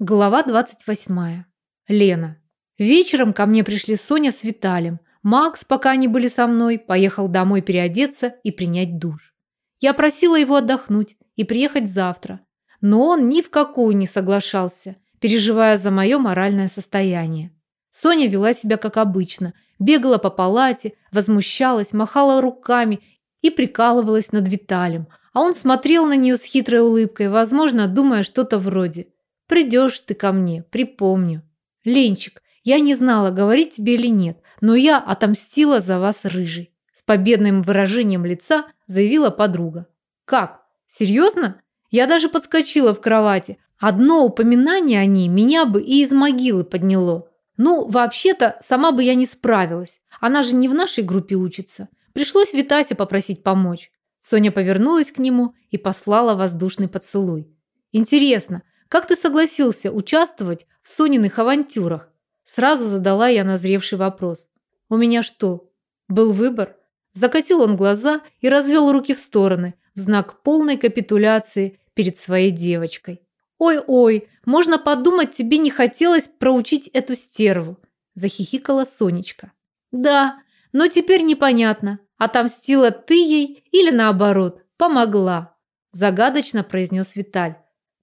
Глава 28. Лена. Вечером ко мне пришли Соня с Виталием. Макс, пока они были со мной, поехал домой переодеться и принять душ. Я просила его отдохнуть и приехать завтра. Но он ни в какую не соглашался, переживая за мое моральное состояние. Соня вела себя как обычно, бегала по палате, возмущалась, махала руками и прикалывалась над Виталием, а он смотрел на нее с хитрой улыбкой, возможно, думая что-то вроде – Придешь ты ко мне, припомню. Ленчик, я не знала, говорить тебе или нет, но я отомстила за вас рыжий. С победным выражением лица заявила подруга. Как? Серьезно? Я даже подскочила в кровати. Одно упоминание о ней меня бы и из могилы подняло. Ну, вообще-то, сама бы я не справилась. Она же не в нашей группе учится. Пришлось Витасе попросить помочь. Соня повернулась к нему и послала воздушный поцелуй. Интересно, как ты согласился участвовать в Сониных авантюрах? Сразу задала я назревший вопрос. У меня что, был выбор? Закатил он глаза и развел руки в стороны в знак полной капитуляции перед своей девочкой. «Ой-ой, можно подумать, тебе не хотелось проучить эту стерву», – захихикала Сонечка. «Да, но теперь непонятно, отомстила ты ей или наоборот, помогла», – загадочно произнес Виталь.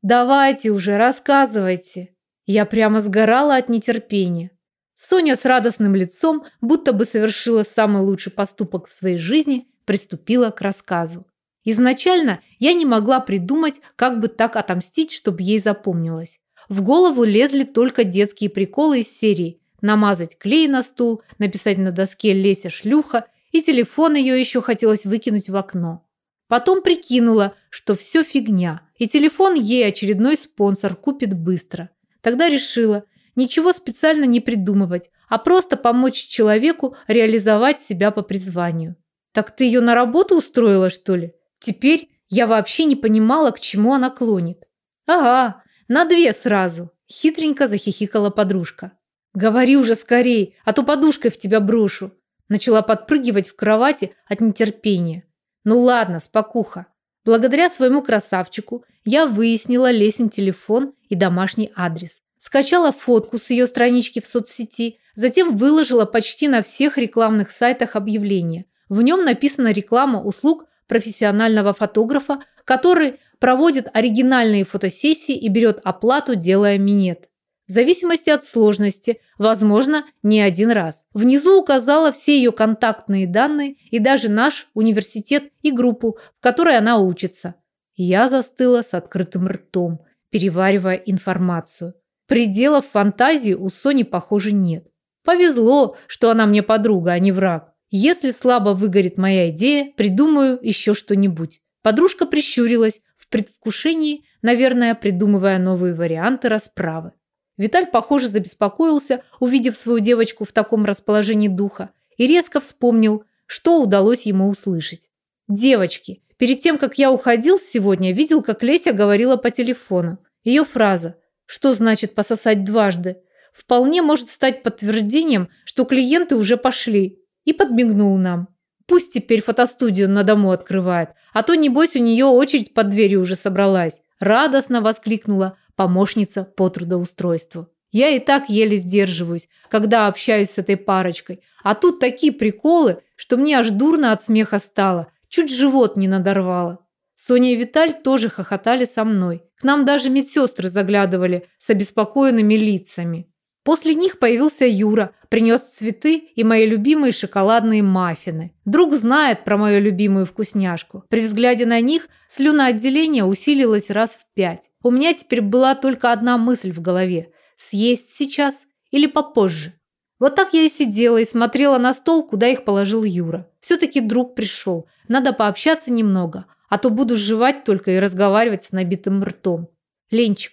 Давайте уже, рассказывайте. Я прямо сгорала от нетерпения. Соня с радостным лицом, будто бы совершила самый лучший поступок в своей жизни, приступила к рассказу. Изначально я не могла придумать, как бы так отомстить, чтобы ей запомнилось. В голову лезли только детские приколы из серии намазать клей на стул, написать на доске «Леся шлюха» и телефон ее еще хотелось выкинуть в окно. Потом прикинула, что все фигня, и телефон ей очередной спонсор купит быстро. Тогда решила ничего специально не придумывать, а просто помочь человеку реализовать себя по призванию. Так ты ее на работу устроила, что ли? Теперь я вообще не понимала, к чему она клонит. Ага, на две сразу, хитренько захихикала подружка. Говори уже скорей, а то подушкой в тебя брошу. Начала подпрыгивать в кровати от нетерпения. Ну ладно, спокуха. Благодаря своему красавчику я выяснила Лесин телефон и домашний адрес. Скачала фотку с ее странички в соцсети, затем выложила почти на всех рекламных сайтах объявление. В нем написана реклама услуг профессионального фотографа, который проводит оригинальные фотосессии и берет оплату, делая минет. В зависимости от сложности, возможно, не один раз. Внизу указала все ее контактные данные и даже наш университет и группу, в которой она учится. Я застыла с открытым ртом, переваривая информацию. Пределов фантазии у Сони, похоже, нет. Повезло, что она мне подруга, а не враг. Если слабо выгорит моя идея, придумаю еще что-нибудь. Подружка прищурилась в предвкушении, наверное, придумывая новые варианты расправы. Виталь, похоже, забеспокоился, увидев свою девочку в таком расположении духа, и резко вспомнил, что удалось ему услышать. «Девочки, перед тем, как я уходил сегодня, видел, как Леся говорила по телефону. Ее фраза «Что значит пососать дважды?» вполне может стать подтверждением, что клиенты уже пошли, и подмигнул нам. Пусть теперь фотостудию на дому открывает, а то, небось, у нее очередь под дверью уже собралась. Радостно воскликнула помощница по трудоустройству. Я и так еле сдерживаюсь, когда общаюсь с этой парочкой. А тут такие приколы, что мне аж дурно от смеха стало. Чуть живот не надорвало. Соня и Виталь тоже хохотали со мной. К нам даже медсестры заглядывали с обеспокоенными лицами. После них появился Юра, принес цветы и мои любимые шоколадные маффины. Друг знает про мою любимую вкусняшку. При взгляде на них слюноотделение усилилось раз в пять. У меня теперь была только одна мысль в голове – съесть сейчас или попозже. Вот так я и сидела и смотрела на стол, куда их положил Юра. Все-таки друг пришел. Надо пообщаться немного, а то буду жевать только и разговаривать с набитым ртом. Ленчик,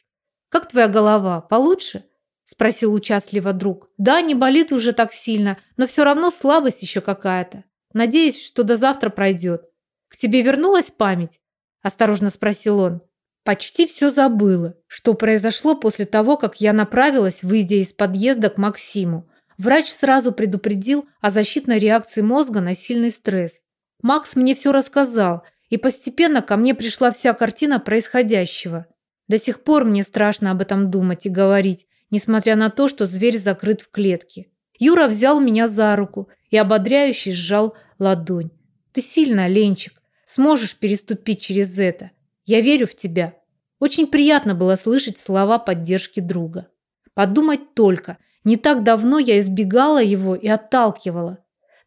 как твоя голова? Получше? спросил участливо друг. Да, не болит уже так сильно, но все равно слабость еще какая-то. Надеюсь, что до завтра пройдет. К тебе вернулась память? осторожно спросил он. Почти все забыла, что произошло после того, как я направилась, выйдя из подъезда к Максиму. Врач сразу предупредил о защитной реакции мозга на сильный стресс. Макс мне все рассказал, и постепенно ко мне пришла вся картина происходящего. До сих пор мне страшно об этом думать и говорить, несмотря на то, что зверь закрыт в клетке. Юра взял меня за руку и ободряюще сжал ладонь. Ты сильно, Ленчик, сможешь переступить через это. Я верю в тебя. Очень приятно было слышать слова поддержки друга. Подумать только, не так давно я избегала его и отталкивала.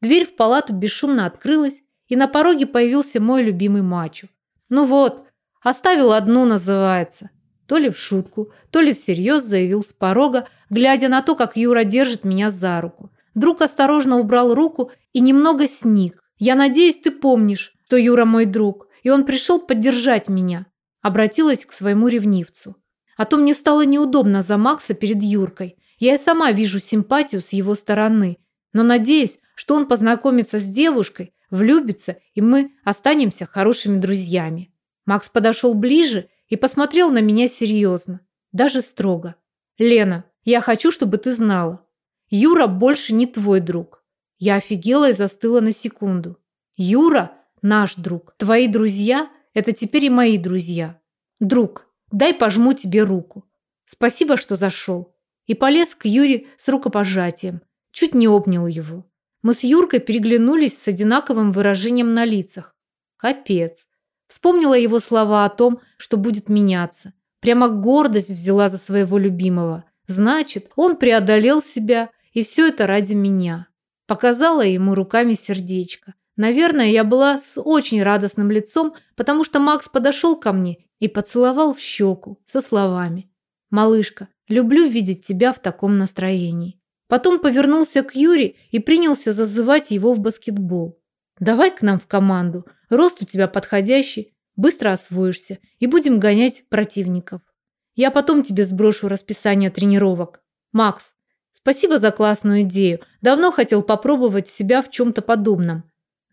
Дверь в палату бесшумно открылась, и на пороге появился мой любимый мачо. Ну вот, оставил одну, называется. То ли в шутку, то ли всерьез заявил с порога, глядя на то, как Юра держит меня за руку. Друг осторожно убрал руку и немного сник. «Я надеюсь, ты помнишь, что Юра мой друг, и он пришел поддержать меня», обратилась к своему ревнивцу. А то мне стало неудобно за Макса перед Юркой. Я и сама вижу симпатию с его стороны, но надеюсь, что он познакомится с девушкой, влюбится, и мы останемся хорошими друзьями. Макс подошел ближе и посмотрел на меня серьезно, даже строго. «Лена, я хочу, чтобы ты знала. Юра больше не твой друг». Я офигела и застыла на секунду. «Юра – наш друг. Твои друзья – это теперь и мои друзья. Друг, дай пожму тебе руку. Спасибо, что зашел». И полез к Юре с рукопожатием. Чуть не обнял его. Мы с Юркой переглянулись с одинаковым выражением на лицах. Капец. Вспомнила его слова о том, что будет меняться. Прямо гордость взяла за своего любимого. Значит, он преодолел себя, и все это ради меня. Показала ему руками сердечко. Наверное, я была с очень радостным лицом, потому что Макс подошел ко мне и поцеловал в щеку со словами. «Малышка, люблю видеть тебя в таком настроении». Потом повернулся к Юре и принялся зазывать его в баскетбол. Давай к нам в команду. Рост у тебя подходящий, быстро освоишься и будем гонять противников. Я потом тебе сброшу расписание тренировок. Макс, спасибо за классную идею. Давно хотел попробовать себя в чем-то подобном.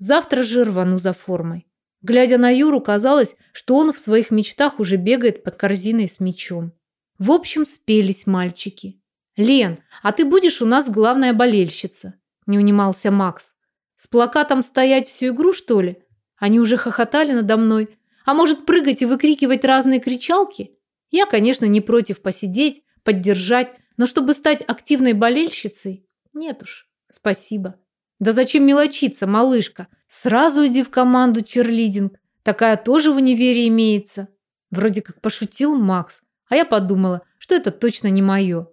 Завтра же рвану за формой. Глядя на Юру, казалось, что он в своих мечтах уже бегает под корзиной с мячом. В общем, спелись мальчики. «Лен, а ты будешь у нас главная болельщица?» – не унимался Макс. С плакатом стоять всю игру, что ли? Они уже хохотали надо мной. А может, прыгать и выкрикивать разные кричалки? Я, конечно, не против посидеть, поддержать, но чтобы стать активной болельщицей? Нет уж, спасибо. Да зачем мелочиться, малышка? Сразу иди в команду черлидинг. Такая тоже в универе имеется. Вроде как пошутил Макс, а я подумала, что это точно не мое.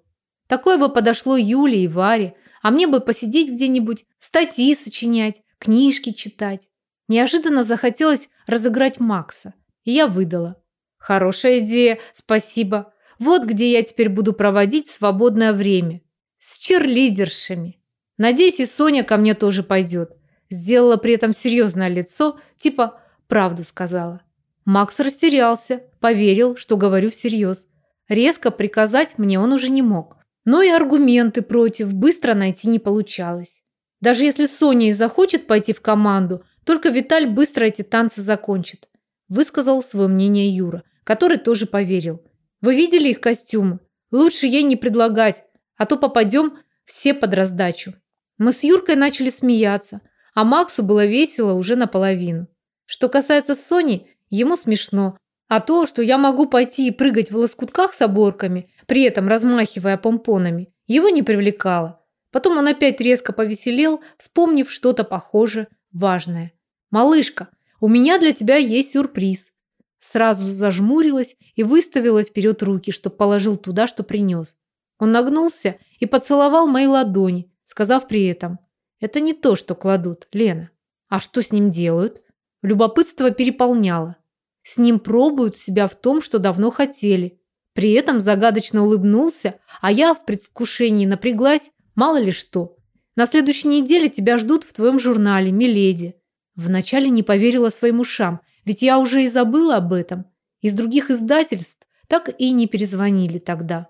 Такое бы подошло Юле и Варе, а мне бы посидеть где-нибудь, статьи сочинять, книжки читать. Неожиданно захотелось разыграть Макса, и я выдала. Хорошая идея, спасибо. Вот где я теперь буду проводить свободное время. С черлидершами. Надеюсь, и Соня ко мне тоже пойдет. Сделала при этом серьезное лицо, типа правду сказала. Макс растерялся, поверил, что говорю всерьез. Резко приказать мне он уже не мог. Но и аргументы против быстро найти не получалось. Даже если Соня и захочет пойти в команду, только Виталь быстро эти танцы закончит. Высказал свое мнение Юра, который тоже поверил. Вы видели их костюмы? Лучше ей не предлагать, а то попадем все под раздачу. Мы с Юркой начали смеяться, а Максу было весело уже наполовину. Что касается Сони, ему смешно, а то, что я могу пойти и прыгать в лоскутках с оборками, при этом размахивая помпонами, его не привлекало. Потом он опять резко повеселел, вспомнив что-то похожее, важное. «Малышка, у меня для тебя есть сюрприз». Сразу зажмурилась и выставила вперед руки, чтобы положил туда, что принес. Он нагнулся и поцеловал мои ладони, сказав при этом, «Это не то, что кладут, Лена». А что с ним делают? Любопытство переполняло. С ним пробуют себя в том, что давно хотели. При этом загадочно улыбнулся, а я в предвкушении напряглась, мало ли что. На следующей неделе тебя ждут в твоем журнале, миледи. Вначале не поверила своим ушам, ведь я уже и забыла об этом. Из других издательств так и не перезвонили тогда.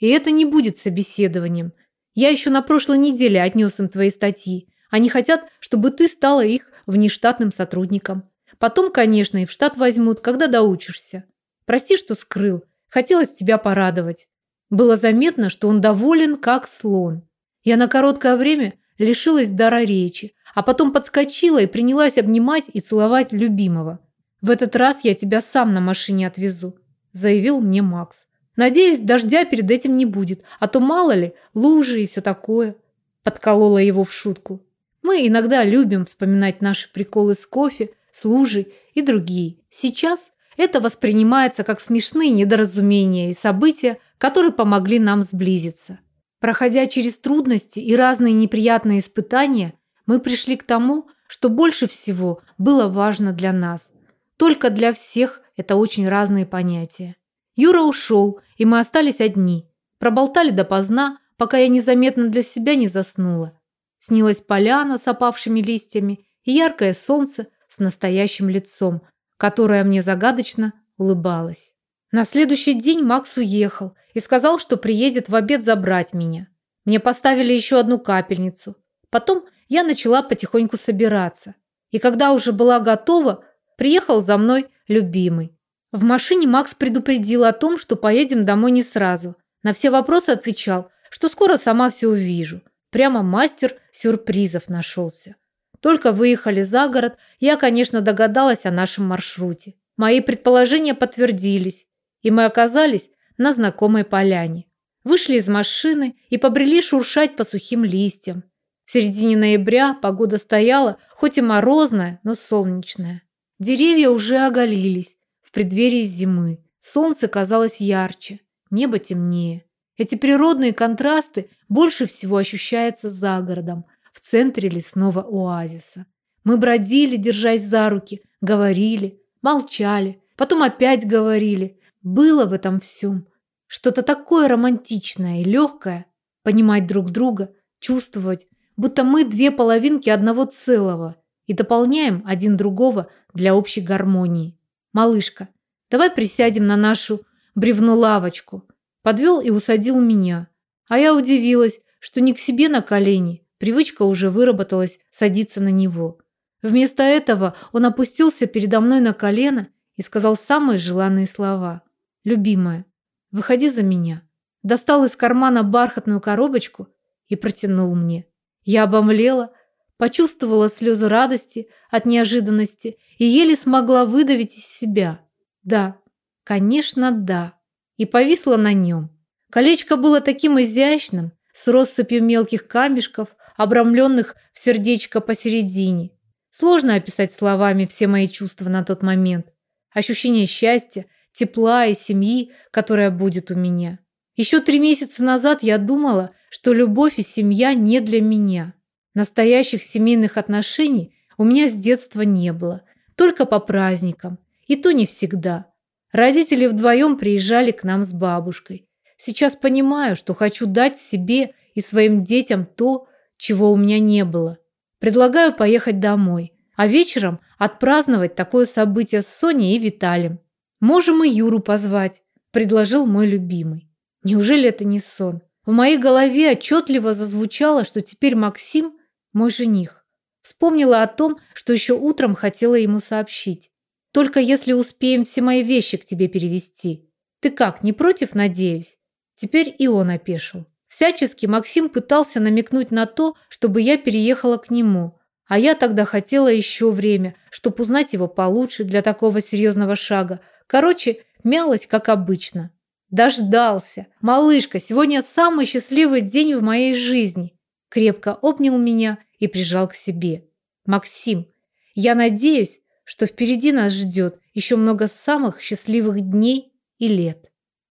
И это не будет собеседованием. Я еще на прошлой неделе отнес им твои статьи. Они хотят, чтобы ты стала их внештатным сотрудником. Потом, конечно, и в штат возьмут, когда доучишься. Прости, что скрыл, Хотелось тебя порадовать. Было заметно, что он доволен, как слон. Я на короткое время лишилась дара речи, а потом подскочила и принялась обнимать и целовать любимого. В этот раз я тебя сам на машине отвезу. заявил мне Макс. Надеюсь, дождя перед этим не будет, а то мало ли, лужи и все такое. Подколола его в шутку. Мы иногда любим вспоминать наши приколы с кофе, с лужей и другие. Сейчас это воспринимается как смешные недоразумения и события, которые помогли нам сблизиться. Проходя через трудности и разные неприятные испытания, мы пришли к тому, что больше всего было важно для нас. Только для всех это очень разные понятия. Юра ушел, и мы остались одни. Проболтали допоздна, пока я незаметно для себя не заснула. Снилась поляна с опавшими листьями и яркое солнце с настоящим лицом, которое мне загадочно улыбалось. На следующий день Макс уехал и сказал, что приедет в обед забрать меня. Мне поставили еще одну капельницу. Потом я начала потихоньку собираться. И когда уже была готова, приехал за мной любимый. В машине Макс предупредил о том, что поедем домой не сразу. На все вопросы отвечал, что скоро сама все увижу. Прямо мастер сюрпризов нашелся. Только выехали за город, я, конечно, догадалась о нашем маршруте. Мои предположения подтвердились, и мы оказались на знакомой поляне. Вышли из машины и побрели шуршать по сухим листьям. В середине ноября погода стояла, хоть и морозная, но солнечная. Деревья уже оголились преддверии зимы. Солнце казалось ярче, небо темнее. Эти природные контрасты больше всего ощущаются за городом, в центре лесного оазиса. Мы бродили, держась за руки, говорили, молчали, потом опять говорили. Было в этом всем что-то такое романтичное и легкое. Понимать друг друга, чувствовать, будто мы две половинки одного целого и дополняем один другого для общей гармонии. Малышка, давай присядем на нашу бревну-лавочку. Подвел и усадил меня. А я удивилась, что не к себе на колени. Привычка уже выработалась садиться на него. Вместо этого он опустился передо мной на колено и сказал самые желанные слова. «Любимая, выходи за меня». Достал из кармана бархатную коробочку и протянул мне. Я обомлела, почувствовала слезы радости от неожиданности и еле смогла выдавить из себя. Да, конечно, да и повисла на нем. Колечко было таким изящным, с россыпью мелких камешков, обрамленных в сердечко посередине. Сложно описать словами все мои чувства на тот момент. Ощущение счастья, тепла и семьи, которая будет у меня. Еще три месяца назад я думала, что любовь и семья не для меня. Настоящих семейных отношений у меня с детства не было. Только по праздникам. И то не всегда. Родители вдвоем приезжали к нам с бабушкой. Сейчас понимаю, что хочу дать себе и своим детям то, чего у меня не было. Предлагаю поехать домой, а вечером отпраздновать такое событие с Соней и Виталием. Можем и Юру позвать, предложил мой любимый. Неужели это не сон? В моей голове отчетливо зазвучало, что теперь Максим мой жених. Вспомнила о том, что еще утром хотела ему сообщить. Только если успеем все мои вещи к тебе перевести. Ты как, не против, надеюсь? Теперь и он опешил. Всячески Максим пытался намекнуть на то, чтобы я переехала к нему. А я тогда хотела еще время, чтобы узнать его получше для такого серьезного шага. Короче, мялась, как обычно. Дождался. Малышка, сегодня самый счастливый день в моей жизни. Крепко обнял меня и прижал к себе. Максим, я надеюсь, что впереди нас ждет еще много самых счастливых дней и лет.